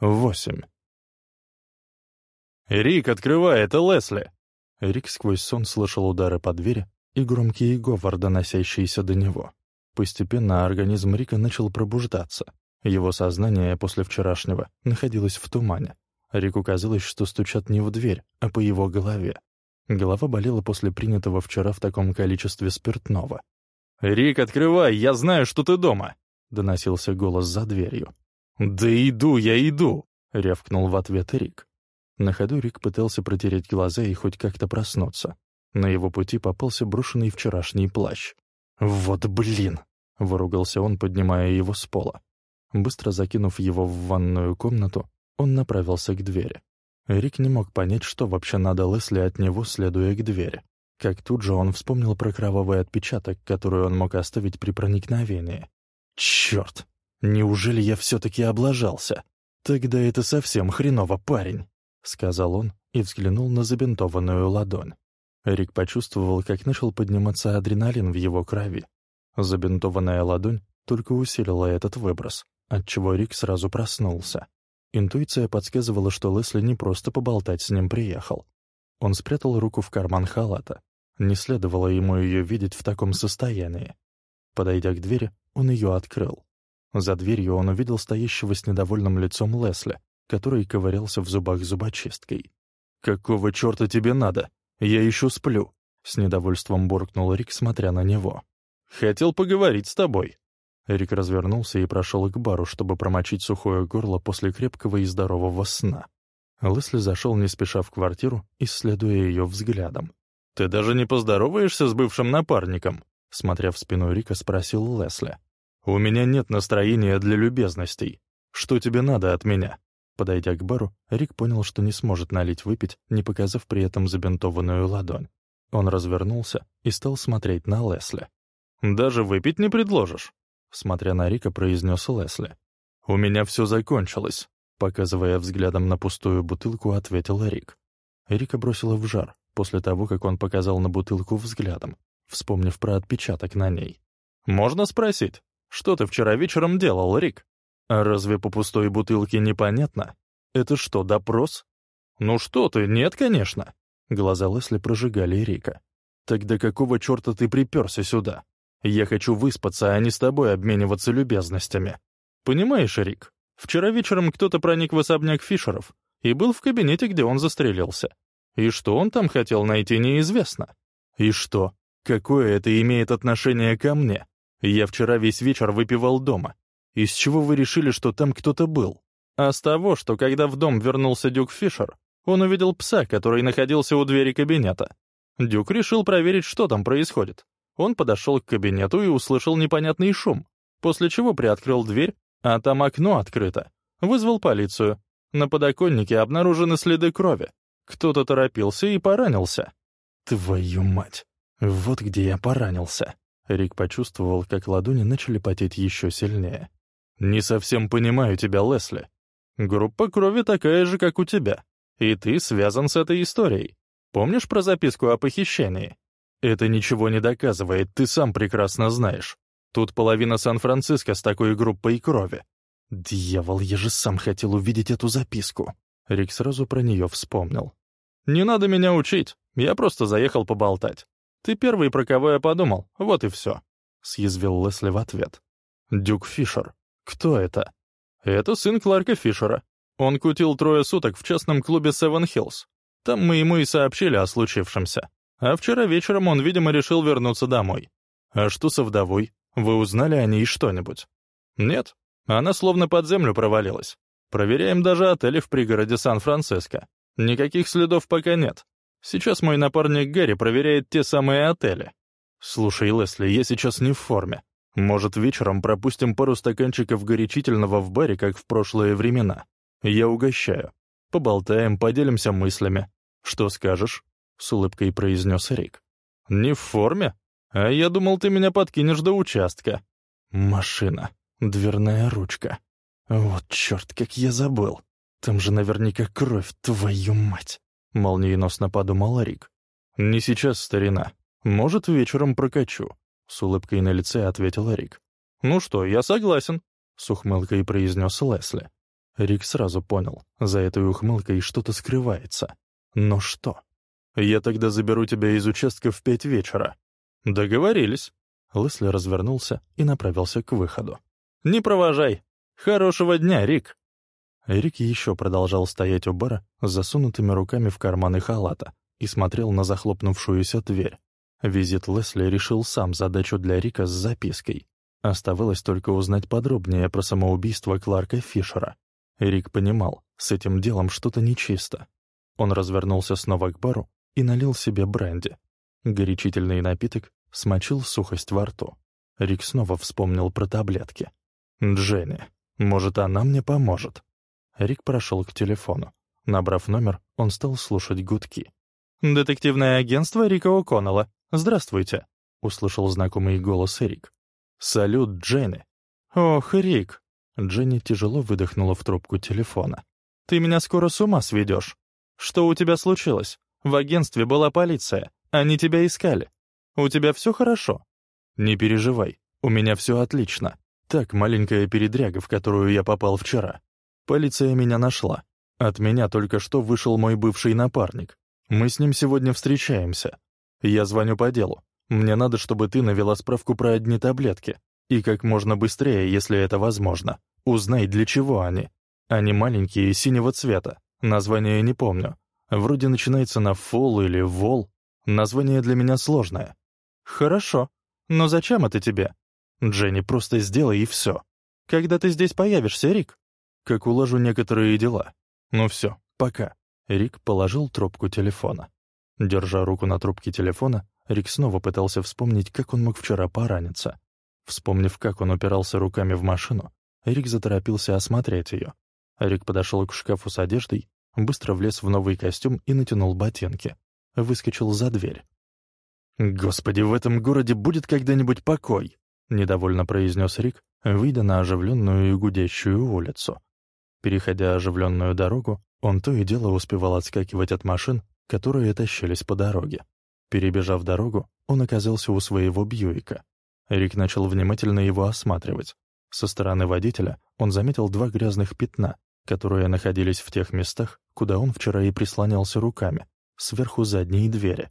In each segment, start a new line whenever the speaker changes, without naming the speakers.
Восемь. «Рик, открывай, это Лесли!» Рик сквозь сон слышал удары по двери и громкий говор, доносящийся до него. Постепенно организм Рика начал пробуждаться. Его сознание после вчерашнего находилось в тумане. Рику казалось, что стучат не в дверь, а по его голове. Голова болела после принятого вчера в таком количестве спиртного.
«Рик, открывай, я знаю, что ты дома!» — доносился голос за дверью. «Да иду, я иду!» — рявкнул в ответ Рик.
На ходу Рик пытался протереть глаза и хоть как-то проснуться. На его пути попался брошенный вчерашний плащ. «Вот блин!» — выругался он, поднимая его с пола. Быстро закинув его в ванную комнату, он направился к двери. Рик не мог понять, что вообще надо Лесли от него, следуя к двери. Как тут же он вспомнил про кровавый отпечаток, который он мог оставить при проникновении. «Черт! Неужели я все-таки облажался? Тогда это совсем хреново, парень!» — сказал он и взглянул на забинтованную ладонь. Рик почувствовал, как начал подниматься адреналин в его крови. Забинтованная ладонь только усилила этот выброс, отчего Рик сразу проснулся. Интуиция подсказывала, что Лесли не просто поболтать с ним приехал. Он спрятал руку в карман халата. Не следовало ему ее видеть в таком состоянии. Подойдя к двери, он ее открыл. За дверью он увидел стоящего с недовольным лицом Лесли, который ковырялся в зубах зубочисткой. «Какого черта тебе надо? Я еще сплю!» С недовольством буркнул Рик, смотря на него.
«Хотел поговорить с тобой».
Рик развернулся и прошел к бару, чтобы промочить сухое горло после крепкого и здорового сна. Лесли зашел не спеша в квартиру, исследуя ее взглядом.
«Ты даже не поздороваешься с бывшим напарником?»
Смотря в спину Рика, спросил Лесли.
«У меня нет настроения для любезностей. Что тебе надо от меня?»
Подойдя к бару, Рик понял, что не сможет налить выпить, не показав при этом забинтованную ладонь. Он развернулся и стал смотреть на Лесли.
«Даже выпить не предложишь?»
Смотря на Рика, произнес Лесли.
«У меня все закончилось», — показывая взглядом на пустую бутылку, ответил Рик.
Рика бросила в жар после того, как он показал на бутылку взглядом, вспомнив про отпечаток на ней.
«Можно спросить, что ты вчера вечером делал, Рик? А разве по пустой бутылке непонятно? Это что, допрос?» «Ну что ты, нет, конечно».
Глаза Лесли прожигали Рика.
«Тогда какого черта ты приперся сюда? Я хочу выспаться, а не с тобой обмениваться любезностями. Понимаешь, Рик, вчера вечером кто-то проник в особняк Фишеров и был в кабинете, где он застрелился. И что он там хотел найти, неизвестно. И что? Какое это имеет отношение ко мне? Я вчера весь вечер выпивал дома. Из чего вы решили, что там кто-то был? А с того, что когда в дом вернулся Дюк Фишер, он увидел пса, который находился у двери кабинета. Дюк решил проверить, что там происходит. Он подошел к кабинету и услышал непонятный шум, после чего приоткрыл дверь, а там окно открыто. Вызвал полицию. На подоконнике обнаружены следы крови. Кто-то торопился и поранился.
«Твою мать! Вот где я поранился!» Рик почувствовал, как ладони начали потеть еще сильнее.
«Не совсем понимаю тебя, Лесли. Группа крови такая же, как у тебя. И ты связан с этой историей. Помнишь про записку о похищении? Это ничего не доказывает, ты сам прекрасно знаешь. Тут половина Сан-Франциско с такой группой крови.
Дьявол, я же сам хотел увидеть эту записку. Рик сразу про нее вспомнил.
Не надо меня учить, я просто заехал поболтать. Ты первый, про кого я подумал, вот и все. Съязвил Лесли в ответ. Дюк Фишер. Кто это? Это сын Кларка Фишера. Он кутил трое суток в частном клубе Севен Хиллз. Там мы ему и сообщили о случившемся. А вчера вечером он, видимо, решил вернуться домой. А что со вдовой? Вы узнали о ней что-нибудь? Нет. Она словно под землю провалилась. Проверяем даже отели в пригороде Сан-Франциско. Никаких следов пока нет. Сейчас мой напарник Гэри проверяет те самые отели. Слушай, Лесли, я сейчас не в форме. Может, вечером пропустим пару стаканчиков горячительного в баре, как в прошлые времена. Я угощаю. Поболтаем, поделимся мыслями. Что скажешь? с улыбкой произнес Рик. «Не в форме? А я думал, ты меня подкинешь до участка».
«Машина. Дверная ручка. Вот черт, как я забыл. Там же наверняка кровь, твою мать!» Молниеносно подумал Рик.
«Не сейчас, старина. Может, вечером прокачу», — с улыбкой на лице ответил Рик. «Ну что, я согласен», — с ухмылкой произнес Лесли.
Рик сразу понял, за этой ухмылкой что-то скрывается. Но что? «Я тогда заберу тебя из участка в пять вечера». «Договорились». Лесли развернулся и направился к выходу. «Не провожай. Хорошего дня, Рик». Рик еще продолжал стоять у бара с засунутыми руками в карманы халата и смотрел на захлопнувшуюся дверь. Визит Лесли решил сам задачу для Рика с запиской. Оставалось только узнать подробнее про самоубийство Кларка Фишера. Рик понимал, с этим делом что-то нечисто. Он развернулся снова к бару и налил себе бренди. Горячительный напиток смочил сухость во рту. Рик снова вспомнил про таблетки. «Дженни, может, она мне поможет?» Рик прошел к телефону. Набрав номер, он стал слушать гудки. «Детективное агентство Рика О'Коннелла. Здравствуйте», — услышал знакомый голос Рик. «Салют, Дженни». «Ох, Рик». Дженни тяжело выдохнула в трубку телефона. «Ты меня скоро с ума сведешь. Что у тебя случилось? В агентстве была полиция. Они тебя искали. У тебя все хорошо?» «Не переживай. У меня все отлично. Так, маленькая передряга, в которую я попал вчера. Полиция меня нашла. От меня только что вышел мой бывший напарник. Мы с ним сегодня встречаемся. Я звоню по делу. Мне надо, чтобы ты навела справку про одни таблетки. И как можно быстрее, если это возможно. Узнай, для чего они. Они маленькие, синего цвета. Название не помню. Вроде начинается на «фол» или «вол». Название для меня сложное. Хорошо. Но зачем это тебе? Дженни, просто сделай и все. Когда ты здесь появишься, Рик? Как улажу некоторые дела. Ну все, пока. Рик положил трубку телефона. Держа руку на трубке телефона, Рик снова пытался вспомнить, как он мог вчера пораниться. Вспомнив, как он упирался руками в машину, Рик заторопился осмотреть ее. Рик подошел к шкафу с одеждой, быстро влез в новый костюм и натянул ботинки. Выскочил за дверь. «Господи, в этом городе будет когда-нибудь покой!» — недовольно произнес Рик, выйдя на оживленную и гудящую улицу. Переходя оживленную дорогу, он то и дело успевал отскакивать от машин, которые тащились по дороге. Перебежав дорогу, он оказался у своего Бьюика. Рик начал внимательно его осматривать. Со стороны водителя он заметил два грязных пятна, которые находились в тех местах, куда он вчера и прислонялся руками, сверху задней двери.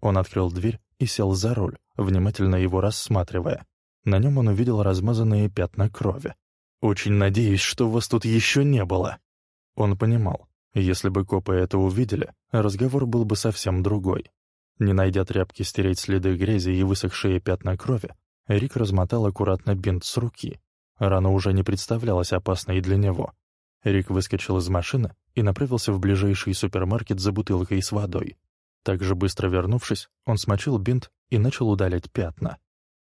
Он открыл дверь и сел за руль, внимательно его рассматривая. На нем он увидел размазанные пятна крови. «Очень надеюсь, что вас тут еще не было». Он понимал, если бы копы это увидели, разговор был бы совсем другой. Не найдя тряпки стереть следы грязи и высохшие пятна крови, Рик размотал аккуратно бинт с руки. Рана уже не представлялась опасной для него. Рик выскочил из машины и направился в ближайший супермаркет за бутылкой с водой. Также быстро вернувшись, он смочил бинт и начал удалять пятна.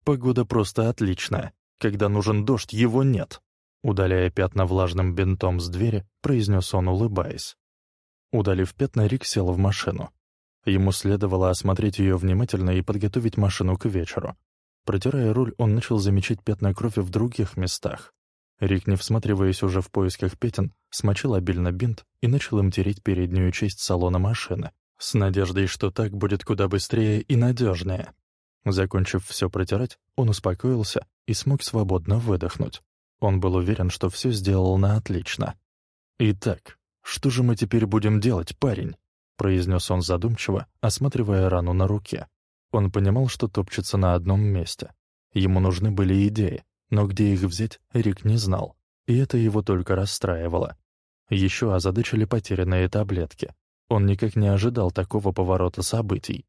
Погода просто отличная. Когда нужен дождь, его нет. Удаляя пятна влажным бинтом с двери, произнес он, улыбаясь. Удалив пятна, Рик сел в машину. Ему следовало осмотреть ее внимательно и подготовить машину к вечеру. Протирая руль, он начал замечать пятна крови в других местах. Рик, не всматриваясь уже в поисках пятен, смочил обильно бинт и начал им тереть переднюю часть салона машины, с надеждой, что так будет куда быстрее и надежнее. Закончив все протирать, он успокоился и смог свободно выдохнуть. Он был уверен, что все сделал на отлично. «Итак, что же мы теперь будем делать, парень?» — произнес он задумчиво, осматривая рану на руке. Он понимал, что топчется на одном месте. Ему нужны были идеи, но где их взять, Рик не знал, и это его только расстраивало. Еще озадачили потерянные таблетки. Он никак не ожидал такого поворота событий.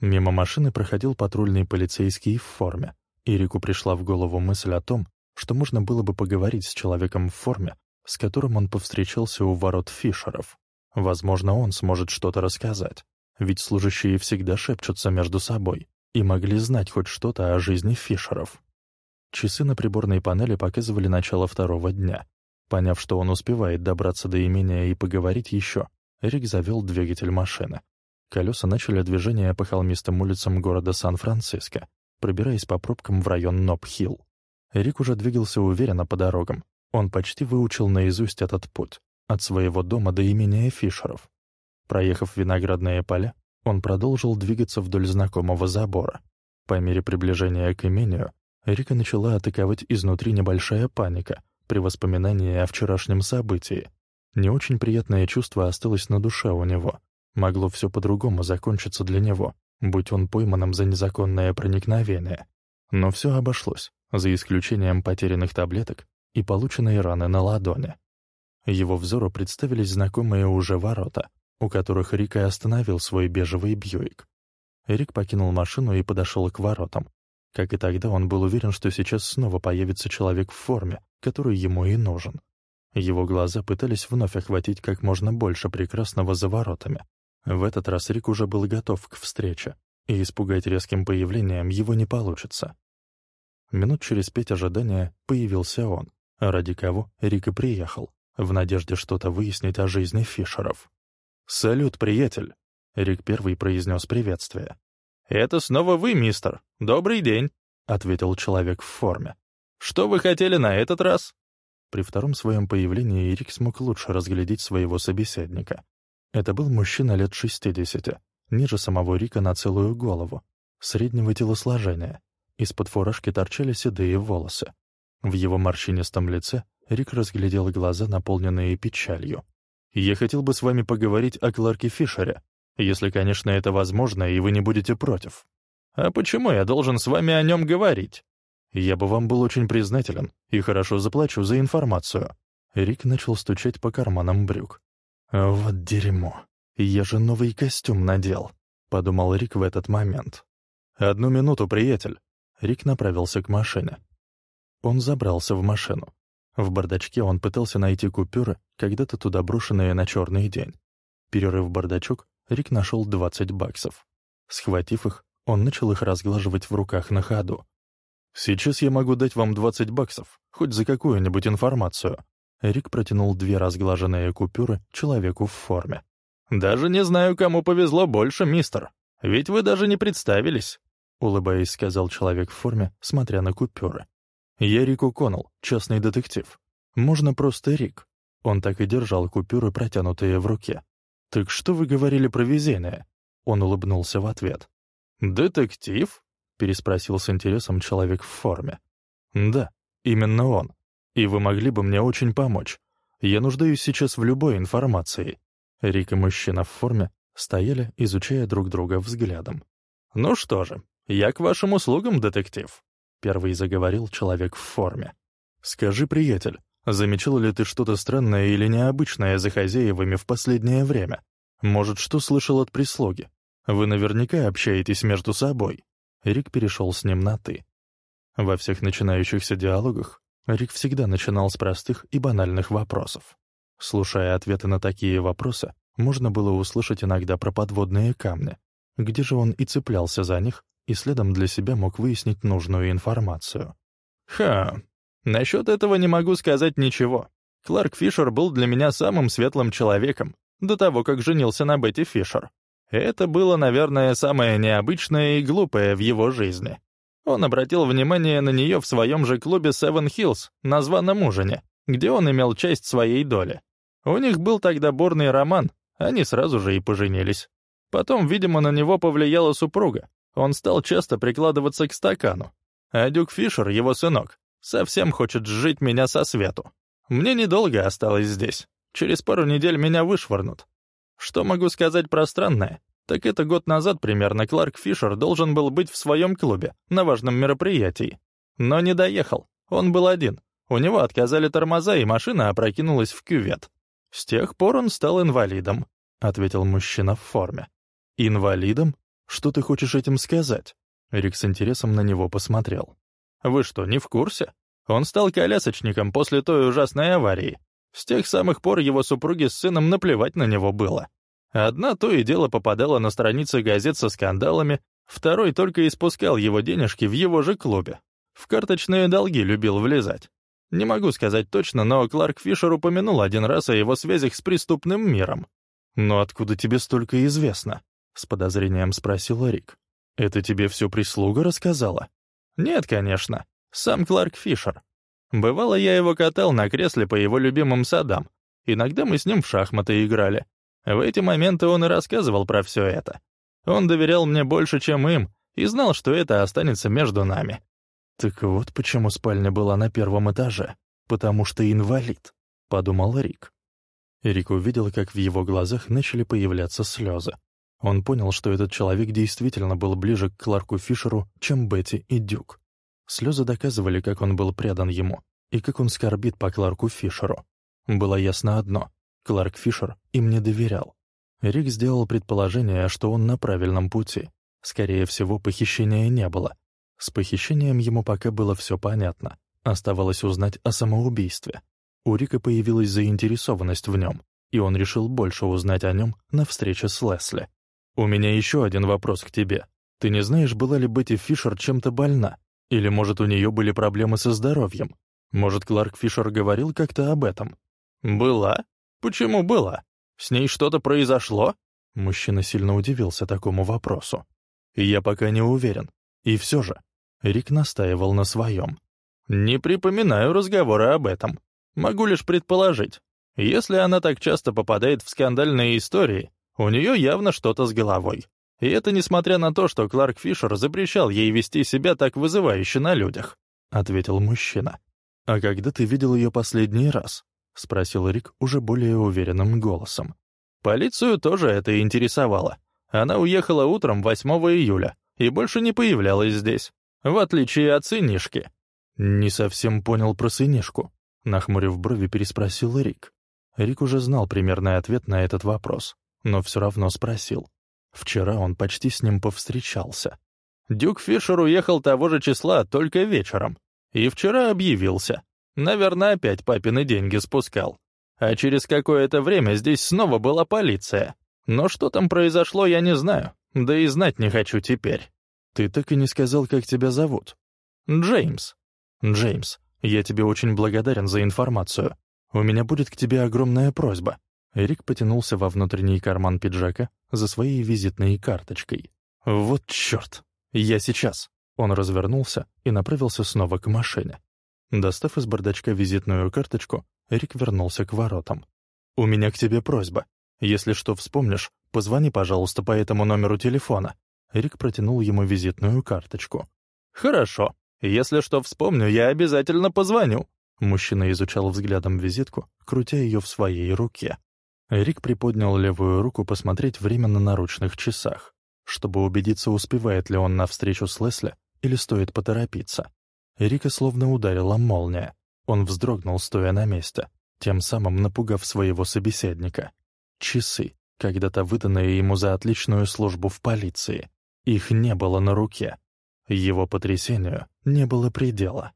Мимо машины проходил патрульный полицейский в форме. Ирику пришла в голову мысль о том, что можно было бы поговорить с человеком в форме, с которым он повстречался у ворот Фишеров. Возможно, он сможет что-то рассказать, ведь служащие всегда шепчутся между собой и могли знать хоть что-то о жизни Фишеров. Часы на приборной панели показывали начало второго дня. Поняв, что он успевает добраться до имения и поговорить еще, Рик завел двигатель машины. Колеса начали движение по холмистым улицам города Сан-Франциско, пробираясь по пробкам в район Ноб-Хилл. Рик уже двигался уверенно по дорогам. Он почти выучил наизусть этот путь, от своего дома до имения Фишеров. Проехав виноградные поля, он продолжил двигаться вдоль знакомого забора. По мере приближения к имению, Рика начала атаковать изнутри небольшая паника, при воспоминании о вчерашнем событии. Не очень приятное чувство осталось на душе у него. Могло все по-другому закончиться для него, будь он пойманным за незаконное проникновение. Но все обошлось, за исключением потерянных таблеток и полученной раны на ладони. Его взору представились знакомые уже ворота, у которых Рик и остановил свой бежевый Бьюик. Рик покинул машину и подошел к воротам. Как и тогда, он был уверен, что сейчас снова появится человек в форме, который ему и нужен. Его глаза пытались вновь охватить как можно больше прекрасного за воротами. В этот раз Рик уже был готов к встрече, и испугать резким появлением его не получится. Минут через пять ожидания появился он, ради кого Рик и приехал, в надежде что-то выяснить о жизни Фишеров. «Салют, приятель!» — Рик первый произнес приветствие. «Это снова вы, мистер. Добрый день», — ответил человек в форме. «Что вы хотели на этот раз?» При втором своем появлении Эрик смог лучше разглядеть своего собеседника. Это был мужчина лет 60, ниже самого Рика на целую голову, среднего телосложения. Из-под фуражки торчали седые волосы. В его морщинистом лице Рик разглядел глаза, наполненные печалью. «Я хотел бы с вами поговорить о Кларке Фишере, если, конечно, это возможно, и вы не будете против. А почему я должен с вами о нем говорить? Я бы вам был очень признателен и хорошо заплачу за информацию». Рик начал стучать по карманам брюк. «Вот дерьмо. Я же новый костюм надел», — подумал Рик в этот момент. «Одну минуту, приятель». Рик направился к машине. Он забрался в машину. В бардачке он пытался найти купюры, когда-то туда брошенные на черный день. Перерыв бардачок, Рик нашел 20 баксов. Схватив их, он начал их разглаживать в руках на ходу. «Сейчас я могу дать вам 20 баксов, хоть за какую-нибудь информацию». Рик протянул две разглаженные купюры человеку в форме. «Даже не знаю, кому повезло больше, мистер. Ведь вы даже не представились», — улыбаясь, сказал человек в форме, смотря на купюры. «Я Рик О'Коннелл, частный детектив. Можно просто Рик». Он так и держал купюры, протянутые в руке. «Так что вы говорили про везение?» Он улыбнулся в ответ. «Детектив?» переспросил с интересом человек в форме. «Да, именно он. И вы могли бы мне очень помочь. Я нуждаюсь сейчас в любой информации». Рик и мужчина в форме стояли, изучая друг друга взглядом. «Ну что же, я к вашим услугам, детектив», — первый заговорил человек в форме. «Скажи, приятель, замечал ли ты что-то странное или необычное за хозяевами в последнее время? Может, что слышал от прислуги? Вы наверняка общаетесь между собой». Рик перешел с ним на «ты». Во всех начинающихся диалогах Рик всегда начинал с простых и банальных вопросов. Слушая ответы на такие вопросы, можно было услышать иногда про подводные камни, где же он и цеплялся за них, и следом для себя мог выяснить нужную информацию. «Ха, насчет этого не могу сказать ничего. Кларк Фишер был для меня самым светлым человеком, до того, как женился на Бетти Фишер. Это было, наверное, самое необычное и глупое в его жизни. Он обратил внимание на нее в своем же клубе Seven Hills, на званом ужине, где он имел часть своей доли. У них был тогда бурный роман, они сразу же и поженились. Потом, видимо, на него повлияла супруга. Он стал часто прикладываться к стакану. А Дюк Фишер, его сынок, совсем хочет сжить меня со свету. Мне недолго осталось здесь. Через пару недель меня вышвырнут. Что могу сказать про странное? Так это год назад примерно Кларк Фишер должен был быть в своем клубе, на важном мероприятии. Но не доехал, он был один. У него отказали тормоза, и машина опрокинулась в кювет. С тех пор он стал инвалидом, — ответил мужчина в форме. «Инвалидом? Что ты хочешь этим сказать?» Рик с интересом на него посмотрел. «Вы что, не в курсе? Он стал колясочником после той ужасной аварии. С тех самых пор его супруге с сыном наплевать на него было. Одна то и дело попадала на страницы газет со скандалами, второй только испускал его денежки в его же клубе. В карточные долги любил влезать. Не могу сказать точно, но Кларк Фишер упомянул один раз о его связях с преступным миром. «Но откуда тебе столько известно?» — с подозрением спросил Рик. «Это тебе все прислуга рассказала?» «Нет, конечно. Сам Кларк Фишер. Бывало, я его катал на кресле по его любимым садам. Иногда мы с ним в шахматы играли. В эти моменты он и рассказывал про все это. Он доверял мне больше, чем им, и знал, что это останется между нами. Так вот почему спальня была на первом этаже. потому что инвалид», — подумал Рик. Рик увидел, как в его глазах начали появляться слезы. Он понял, что этот человек действительно был ближе к Кларку Фишеру, чем Бетти и Дюк. Слезы доказывали, как он был предан ему, и как он скорбит по Кларку Фишеру. Было ясно одно — Кларк Фишер им не доверял. Рик сделал предположение, что он на правильном пути. Скорее всего, похищения не было. С похищением ему пока было все понятно. Оставалось узнать о самоубийстве. У Рика появилась заинтересованность в нем, и он решил больше узнать о нем на встрече с Лесли. «У меня еще один вопрос к тебе. Ты не знаешь, была ли Бетти Фишер чем-то больна? Или, может, у нее были проблемы со здоровьем? Может, Кларк Фишер говорил как-то об этом?» «Была? Почему была? С ней что-то произошло?» Мужчина сильно удивился такому вопросу. «Я пока не уверен. И все же...» Рик настаивал на своем. «Не припоминаю разговора об этом. Могу лишь предположить. Если она так часто попадает в скандальные истории, у нее явно что-то с головой. И это несмотря на то, что Кларк Фишер запрещал ей вести себя так вызывающе на людях», — ответил мужчина. «А когда ты видел ее последний раз?» — спросил Рик уже более уверенным голосом. «Полицию тоже это интересовало. Она уехала утром 8 июля и больше не появлялась здесь, в отличие от сынишки». «Не совсем понял про сынишку», — нахмурив брови, переспросил Рик. Рик уже знал примерный ответ на этот вопрос, но все равно спросил. Вчера он почти с ним повстречался. Дюк Фишер уехал того же числа, только вечером. И вчера объявился. Наверное, опять папины деньги спускал. А через какое-то время здесь снова была полиция. Но что там произошло, я не знаю. Да и знать не хочу теперь. Ты так и не сказал, как тебя зовут. Джеймс. Джеймс, я тебе очень благодарен за информацию. У меня будет к тебе огромная просьба. Эрик потянулся во внутренний карман пиджака за своей визитной карточкой. Вот черт! Я сейчас. Он развернулся и направился снова к машине. Достав из бардачка визитную карточку, Эрик вернулся к воротам. «У меня к тебе просьба. Если что вспомнишь, позвони, пожалуйста, по этому номеру телефона». Эрик протянул ему визитную карточку. «Хорошо. Если что вспомню, я обязательно позвоню». Мужчина изучал взглядом визитку, крутя ее в своей руке. Эрик приподнял левую руку посмотреть время на наручных часах, чтобы убедиться, успевает ли он на встречу с Лесли или стоит поторопиться. Эрика словно ударила молния. Он вздрогнул, стоя на месте, тем самым напугав своего собеседника. Часы, когда-то выданные ему за отличную службу в полиции. Их не было на руке. Его потрясению не было предела.